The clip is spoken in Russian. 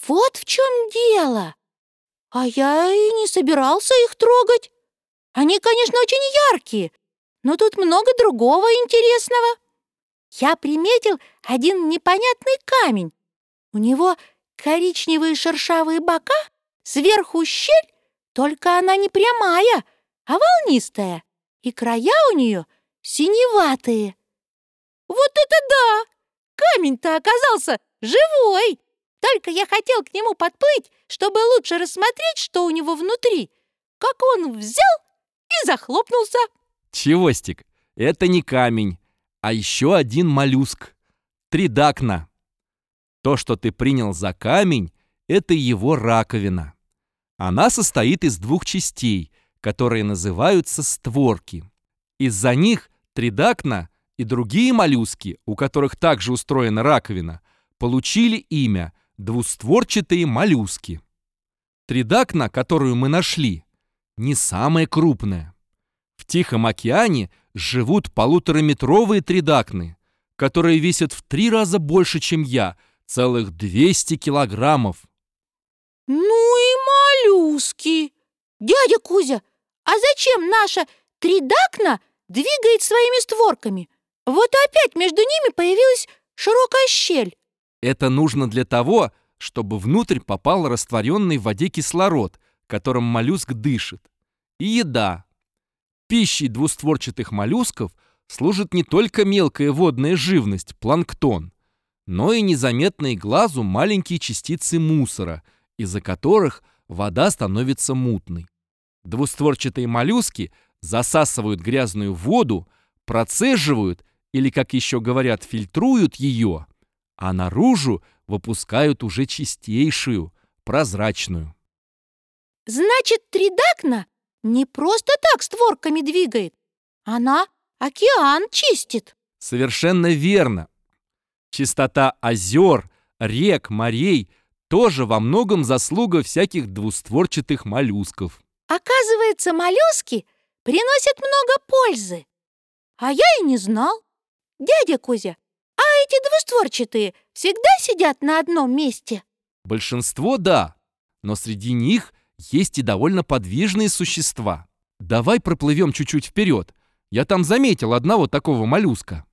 Вот в чем дело. А я и не собирался их трогать. Они, конечно, очень яркие, но тут много другого интересного. Я приметил один непонятный камень. У него коричневые шершавые бока, сверху щель, только она не прямая, а волнистая, и края у нее синеватые. Вот это да! Камень-то оказался живой! Только я хотел к нему подплыть, чтобы лучше рассмотреть, что у него внутри, как он взял и захлопнулся. Чевостик, это не камень, а еще один моллюск. Тридакна. То, что ты принял за камень, это его раковина. Она состоит из двух частей, которые называются створки. Из-за них тридакна и другие моллюски, у которых также устроена раковина, получили имя двустворчатые моллюски. Тридакна, которую мы нашли, не самая крупная. В Тихом океане живут полутораметровые тридакны, которые весят в три раза больше, чем я, целых 200 килограммов. Ну и моллюски! Дядя Кузя, а зачем наша тридакна двигает своими створками? Вот опять между ними появилась широкая щель. Это нужно для того, чтобы внутрь попал растворенный в воде кислород, которым моллюск дышит. И еда. Пищей двустворчатых моллюсков служит не только мелкая водная живность, планктон, но и незаметные глазу маленькие частицы мусора, из-за которых вода становится мутной. Двустворчатые моллюски засасывают грязную воду, процеживают или, как еще говорят, фильтруют ее, а наружу выпускают уже чистейшую, прозрачную. Значит, Тридакна не просто так створками двигает. Она океан чистит. Совершенно верно. Чистота озер, рек, морей тоже во многом заслуга всяких двустворчатых моллюсков. Оказывается, моллюски приносят много пользы. А я и не знал. Дядя Кузя, эти двустворчатые всегда сидят на одном месте? Большинство – да, но среди них есть и довольно подвижные существа. Давай проплывем чуть-чуть вперед. Я там заметил одного такого моллюска.